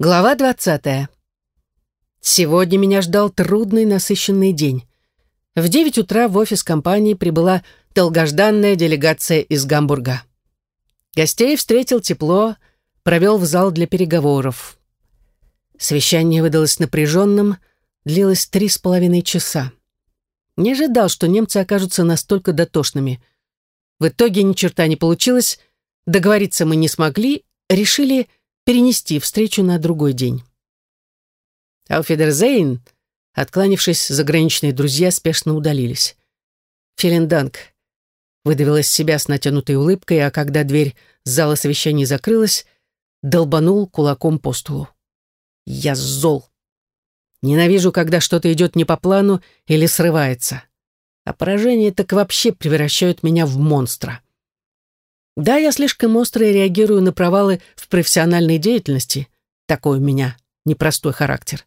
Глава двадцатая. Сегодня меня ждал трудный, насыщенный день. В девять утра в офис компании прибыла долгожданная делегация из Гамбурга. Гостей встретил тепло, провел в зал для переговоров. Совещание выдалось напряженным, длилось три с половиной часа. Не ожидал, что немцы окажутся настолько дотошными. В итоге ни черта не получилось, договориться мы не смогли, решили перенести встречу на другой день. Ауфидерзейн, откланившись, заграничные друзья спешно удалились. Филенданг выдавил из себя с натянутой улыбкой, а когда дверь зала совещаний закрылась, долбанул кулаком по столу. «Я зол. Ненавижу, когда что-то идет не по плану или срывается. А поражение так вообще превращают меня в монстра». Да, я слишком остро реагирую на провалы в профессиональной деятельности. Такой у меня непростой характер.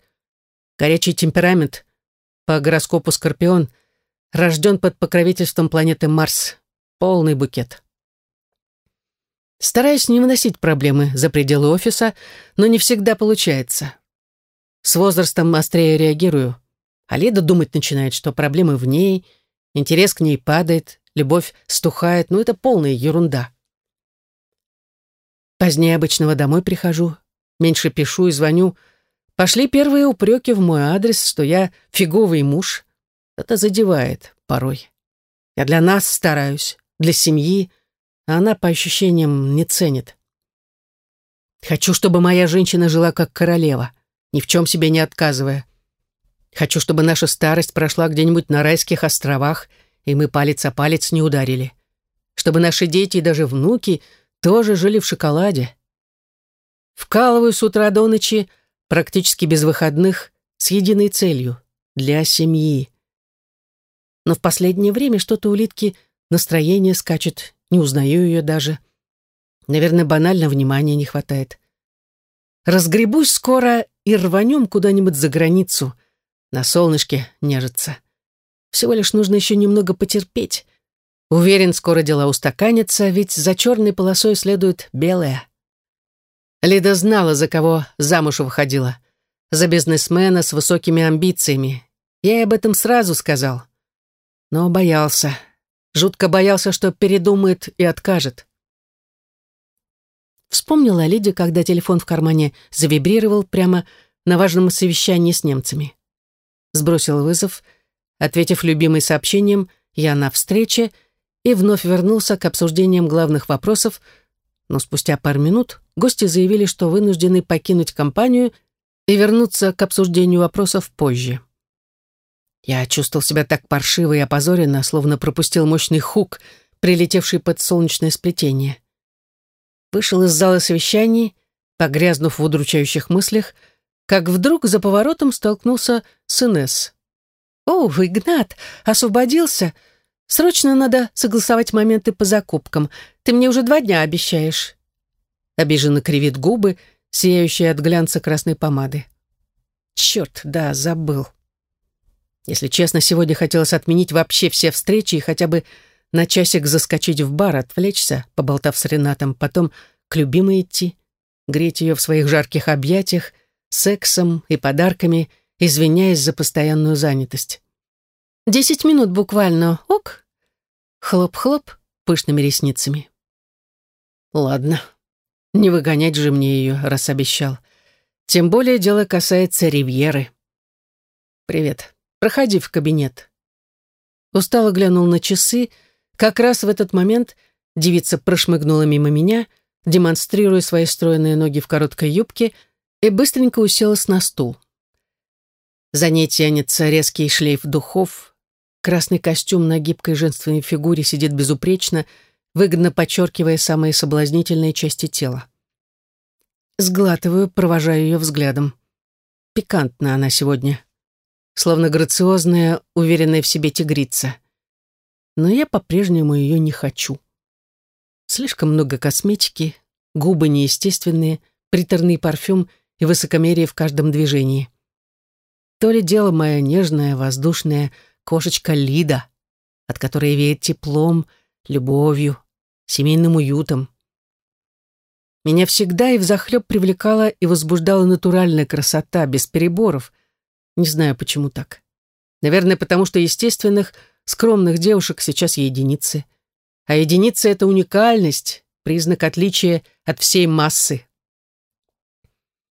Горячий темперамент по гороскопу Скорпион рожден под покровительством планеты Марс. Полный букет. Стараюсь не выносить проблемы за пределы офиса, но не всегда получается. С возрастом острее реагирую. А Лида думать начинает, что проблемы в ней, интерес к ней падает, любовь стухает, но это полная ерунда. Позднее обычного домой прихожу, меньше пишу и звоню. Пошли первые упреки в мой адрес, что я фиговый муж. Это задевает порой. Я для нас стараюсь, для семьи, а она, по ощущениям, не ценит. Хочу, чтобы моя женщина жила как королева, ни в чем себе не отказывая. Хочу, чтобы наша старость прошла где-нибудь на райских островах, и мы палец о палец не ударили. Чтобы наши дети и даже внуки — тоже жили в шоколаде. Вкалываю с утра до ночи, практически без выходных, с единой целью — для семьи. Но в последнее время что-то у Литки настроение скачет, не узнаю ее даже. Наверное, банально внимания не хватает. Разгребусь скоро и рванем куда-нибудь за границу. На солнышке нежиться. Всего лишь нужно еще немного потерпеть. Уверен, скоро дела устаканятся, ведь за черной полосой следует белая. Лида знала, за кого замуж выходила. За бизнесмена с высокими амбициями. Я ей об этом сразу сказал. Но боялся. Жутко боялся, что передумает и откажет. Вспомнила Лидия, когда телефон в кармане завибрировал прямо на важном совещании с немцами. Сбросил вызов, ответив любимым сообщением «Я на встрече», и вновь вернулся к обсуждениям главных вопросов, но спустя пару минут гости заявили, что вынуждены покинуть компанию и вернуться к обсуждению вопросов позже. Я чувствовал себя так паршиво и опозоренно, словно пропустил мощный хук, прилетевший под солнечное сплетение. Вышел из зала совещаний, погрязнув в удручающих мыслях, как вдруг за поворотом столкнулся с Инесс. «О, Игнат, освободился!» Срочно надо согласовать моменты по закупкам. Ты мне уже два дня обещаешь». Обиженно кривит губы, сияющие от глянца красной помады. Черт, да, забыл. Если честно, сегодня хотелось отменить вообще все встречи и хотя бы на часик заскочить в бар, отвлечься, поболтав с Ренатом, потом к любимой идти, греть ее в своих жарких объятиях, сексом и подарками, извиняясь за постоянную занятость. Десять минут буквально, ок? Хлоп-хлоп пышными ресницами. Ладно, не выгонять же мне ее, раз обещал. Тем более дело касается Ривьеры. Привет, проходи в кабинет. Устало глянул на часы. Как раз в этот момент девица прошмыгнула мимо меня, демонстрируя свои стройные ноги в короткой юбке, и быстренько уселась на стул. За ней тянется резкий шлейф духов, Красный костюм на гибкой женственной фигуре сидит безупречно, выгодно подчеркивая самые соблазнительные части тела. Сглатываю, провожаю ее взглядом. Пикантна она сегодня. Словно грациозная, уверенная в себе тигрица. Но я по-прежнему ее не хочу. Слишком много косметики, губы неестественные, приторный парфюм и высокомерие в каждом движении. То ли дело моя нежная, воздушная, кошечка Лида, от которой веет теплом, любовью, семейным уютом. Меня всегда и взахлеб привлекала и возбуждала натуральная красота, без переборов. Не знаю, почему так. Наверное, потому что естественных, скромных девушек сейчас единицы. А единица — это уникальность, признак отличия от всей массы.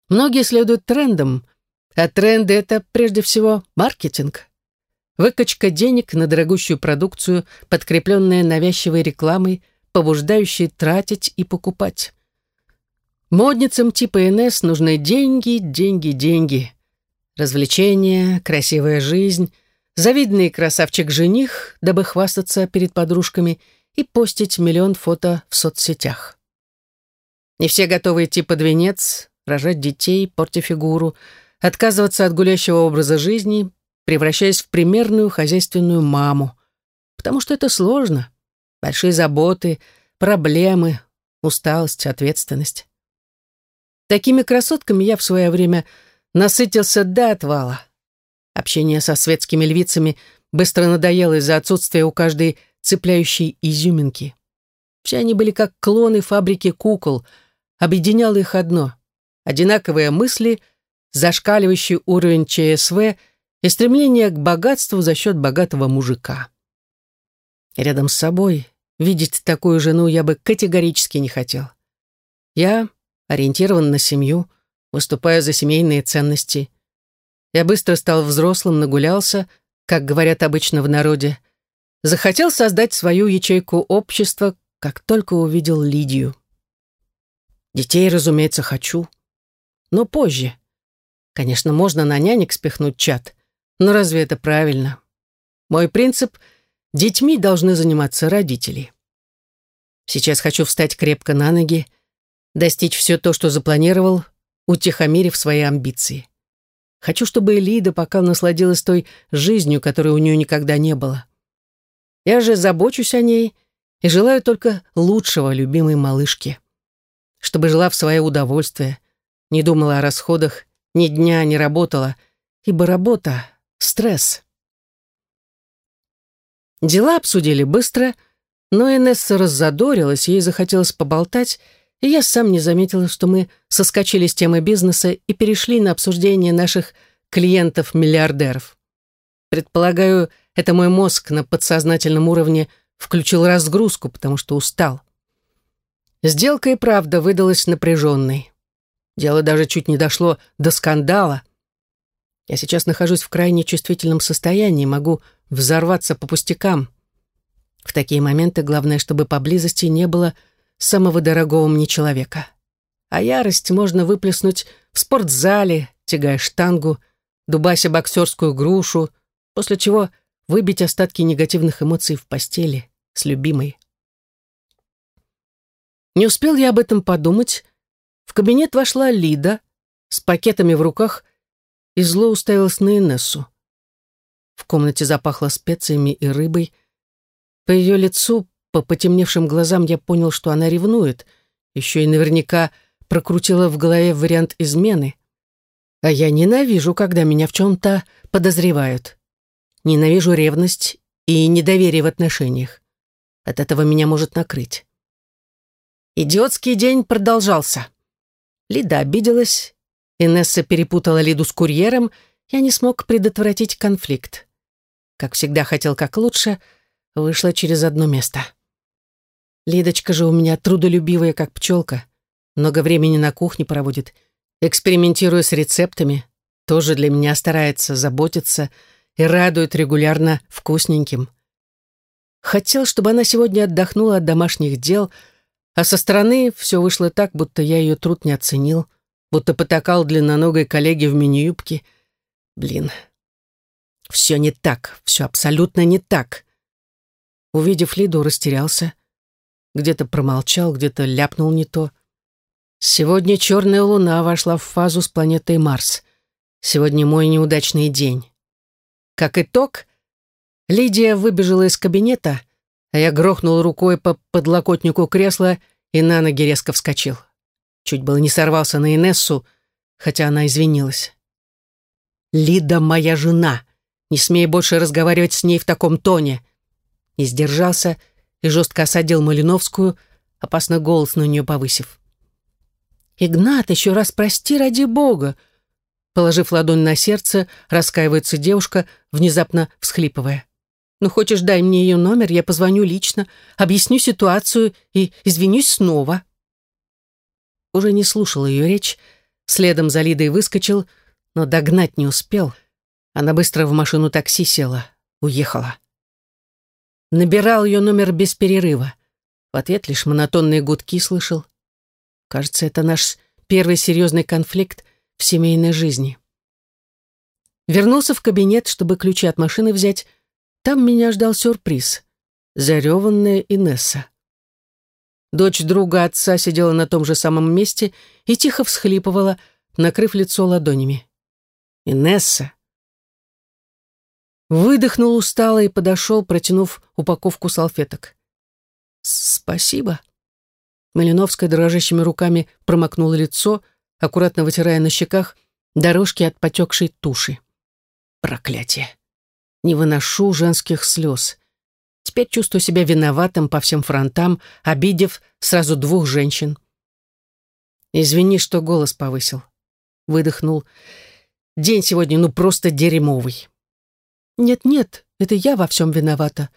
Многие следуют трендам, а тренды — это прежде всего маркетинг. Выкачка денег на дорогущую продукцию, подкрепленная навязчивой рекламой, побуждающей тратить и покупать. Модницам типа НС нужны деньги, деньги, деньги. Развлечения, красивая жизнь, завидный красавчик-жених, дабы хвастаться перед подружками и постить миллион фото в соцсетях. Не все готовы идти под венец, рожать детей, портя фигуру, отказываться от гулящего образа жизни, превращаясь в примерную хозяйственную маму. Потому что это сложно. Большие заботы, проблемы, усталость, ответственность. Такими красотками я в свое время насытился до отвала. Общение со светскими львицами быстро надоело из-за отсутствия у каждой цепляющей изюминки. Все они были как клоны фабрики кукол, объединяло их одно — одинаковые мысли, зашкаливающий уровень ЧСВ и стремление к богатству за счет богатого мужика. Рядом с собой видеть такую жену я бы категорически не хотел. Я ориентирован на семью, выступаю за семейные ценности. Я быстро стал взрослым, нагулялся, как говорят обычно в народе. Захотел создать свою ячейку общества, как только увидел Лидию. Детей, разумеется, хочу. Но позже. Конечно, можно на нянек спихнуть чат, но разве это правильно? Мой принцип — детьми должны заниматься родители. Сейчас хочу встать крепко на ноги, достичь все то, что запланировал, утихомирив свои амбиции. Хочу, чтобы Элида пока насладилась той жизнью, которой у нее никогда не было. Я же забочусь о ней и желаю только лучшего любимой малышке. Чтобы жила в свое удовольствие, не думала о расходах, ни дня не работала, ибо работа — стресс. Дела обсудили быстро, но Инесса раззадорилась, ей захотелось поболтать, и я сам не заметила, что мы соскочили с темы бизнеса и перешли на обсуждение наших клиентов-миллиардеров. Предполагаю, это мой мозг на подсознательном уровне включил разгрузку, потому что устал. Сделка и правда выдалась напряженной. Дело даже чуть не дошло до скандала. Я сейчас нахожусь в крайне чувствительном состоянии, могу взорваться по пустякам. В такие моменты главное, чтобы поблизости не было самого дорогого мне человека. А ярость можно выплеснуть в спортзале, тягая штангу, дубася боксерскую грушу, после чего выбить остатки негативных эмоций в постели с любимой. Не успел я об этом подумать. В кабинет вошла Лида с пакетами в руках и зло уставилась на Инессу. В комнате запахло специями и рыбой. По ее лицу по потемневшим глазам я понял, что она ревнует, еще и наверняка прокрутила в голове вариант измены. А я ненавижу, когда меня в чем-то подозревают. Ненавижу ревность и недоверие в отношениях. От этого меня может накрыть. Идиотский день продолжался. Лида обиделась, Инесса перепутала Лиду с курьером, я не смог предотвратить конфликт. Как всегда хотел как лучше, вышло через одно место. Лидочка же у меня трудолюбивая, как пчелка. Много времени на кухне проводит. Экспериментируя с рецептами. Тоже для меня старается, заботиться и радует регулярно вкусненьким. Хотел, чтобы она сегодня отдохнула от домашних дел, а со стороны все вышло так, будто я ее труд не оценил, будто потакал длинноногой коллеге в мини-юбке. Блин, все не так, все абсолютно не так. Увидев Лиду, растерялся. Где-то промолчал, где-то ляпнул не то. Сегодня черная луна вошла в фазу с планетой Марс. Сегодня мой неудачный день. Как итог, Лидия выбежала из кабинета, а я грохнул рукой по подлокотнику кресла и на ноги резко вскочил. Чуть было не сорвался на Инессу, хотя она извинилась. «Лида моя жена. Не смей больше разговаривать с ней в таком тоне». Не сдержался и жестко осадил Малиновскую, опасно голос на нее повысив. «Игнат, еще раз прости ради Бога!» Положив ладонь на сердце, раскаивается девушка, внезапно всхлипывая. «Ну, хочешь, дай мне ее номер, я позвоню лично, объясню ситуацию и извинюсь снова». Уже не слушал ее речь, следом за Лидой выскочил, но догнать не успел. Она быстро в машину такси села, уехала. Набирал ее номер без перерыва. В ответ лишь монотонные гудки слышал. Кажется, это наш первый серьезный конфликт в семейной жизни. Вернулся в кабинет, чтобы ключи от машины взять. Там меня ждал сюрприз. Зареванная Инесса. Дочь друга отца сидела на том же самом месте и тихо всхлипывала, накрыв лицо ладонями. «Инесса!» Выдохнул устало и подошел, протянув упаковку салфеток. «Спасибо». Малиновская дрожащими руками промокнула лицо, аккуратно вытирая на щеках дорожки от потекшей туши. Проклятие. Не выношу женских слез. Теперь чувствую себя виноватым по всем фронтам, обидев сразу двух женщин. Извини, что голос повысил. Выдохнул. День сегодня ну просто дерьмовый. Нет-нет, это я во всем виновата.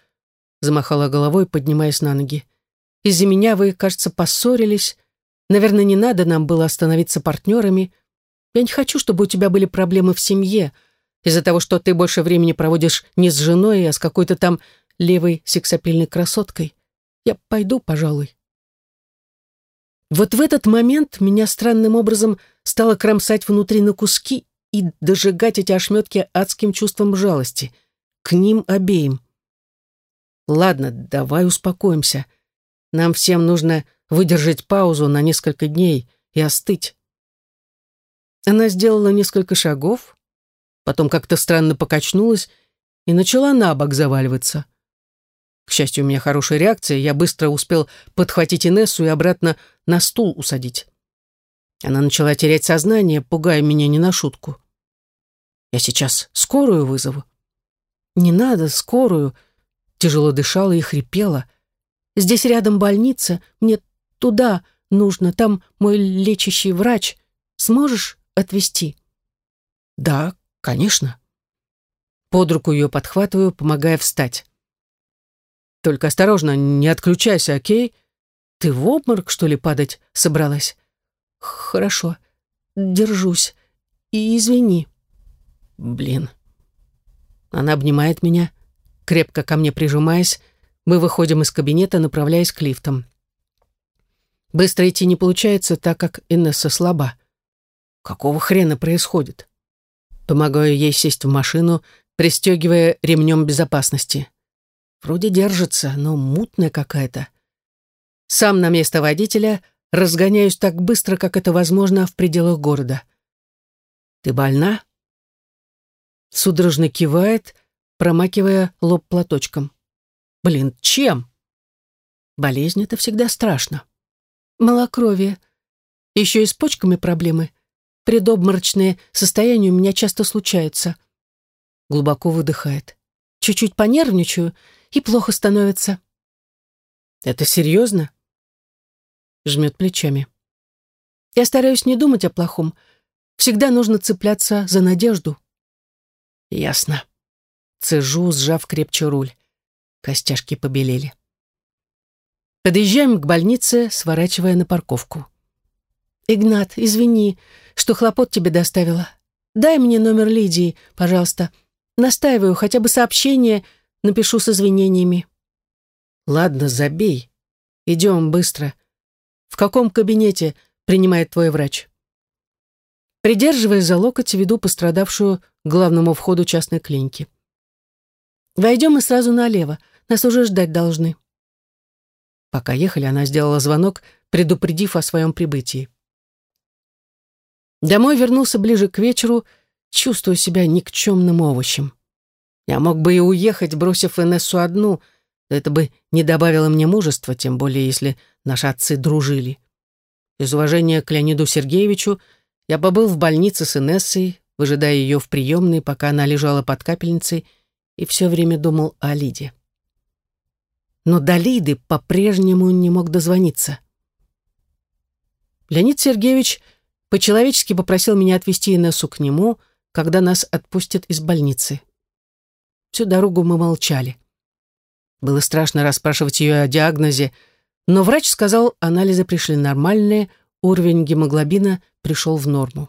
Замахала головой, поднимаясь на ноги. Из-за меня вы, кажется, поссорились. Наверное, не надо нам было становиться партнерами. Я не хочу, чтобы у тебя были проблемы в семье из-за того, что ты больше времени проводишь не с женой, а с какой-то там левой сексапильной красоткой. Я пойду, пожалуй. Вот в этот момент меня странным образом стало кромсать внутри на куски и дожигать эти ошметки адским чувством жалости. К ним обеим. Ладно, давай успокоимся. Нам всем нужно выдержать паузу на несколько дней и остыть. Она сделала несколько шагов, потом как-то странно покачнулась и начала на бок заваливаться. К счастью, у меня хорошая реакция, я быстро успел подхватить Инессу и обратно на стул усадить. Она начала терять сознание, пугая меня не на шутку. «Я сейчас скорую вызову». «Не надо скорую», тяжело дышала и хрипела. «Здесь рядом больница, мне туда нужно, там мой лечащий врач. Сможешь отвезти?» «Да, конечно». Под руку ее подхватываю, помогая встать. Только осторожно, не отключайся, окей? Ты в обморок, что ли, падать собралась? Хорошо, держусь. И извини. Блин. Она обнимает меня, крепко ко мне прижимаясь. Мы выходим из кабинета, направляясь к лифтам. Быстро идти не получается, так как Инесса слаба. Какого хрена происходит? Помогаю ей сесть в машину, пристегивая ремнем безопасности. Вроде держится, но мутная какая-то. Сам на место водителя разгоняюсь так быстро, как это возможно в пределах города. «Ты больна?» Судорожно кивает, промакивая лоб платочком. «Блин, чем?» «Болезнь — это всегда страшно. Малокровие. Еще и с почками проблемы. Предобморочные состояния у меня часто случаются». Глубоко выдыхает. «Чуть-чуть понервничаю, и плохо становится. Это серьезно? Жмет плечами. Я стараюсь не думать о плохом. Всегда нужно цепляться за надежду. Ясно. Цежу, сжав крепче руль. Костяшки побелели. Подъезжаем к больнице, сворачивая на парковку. «Игнат, извини, что хлопот тебе доставила. Дай мне номер Лидии, пожалуйста. Настаиваю, хотя бы сообщение, Напишу с извинениями. Ладно, забей. Идем быстро. В каком кабинете принимает твой врач? Придерживая за локоть, веду пострадавшую к главному входу частной клиники. Войдем мы сразу налево. Нас уже ждать должны. Пока ехали, она сделала звонок, предупредив о своем прибытии. Домой вернулся ближе к вечеру, чувствуя себя никчемным овощем. Я мог бы и уехать, бросив Инессу одну, это бы не добавило мне мужества, тем более если наши отцы дружили. Из уважения к Леониду Сергеевичу я побыл в больнице с Инессой, выжидая ее в приемной, пока она лежала под капельницей, и все время думал о Лиде. Но до Лиды по-прежнему не мог дозвониться. Леонид Сергеевич по-человечески попросил меня отвезти Инессу к нему, когда нас отпустят из больницы. Всю дорогу мы молчали. Было страшно расспрашивать ее о диагнозе, но врач сказал, анализы пришли нормальные, уровень гемоглобина пришел в норму.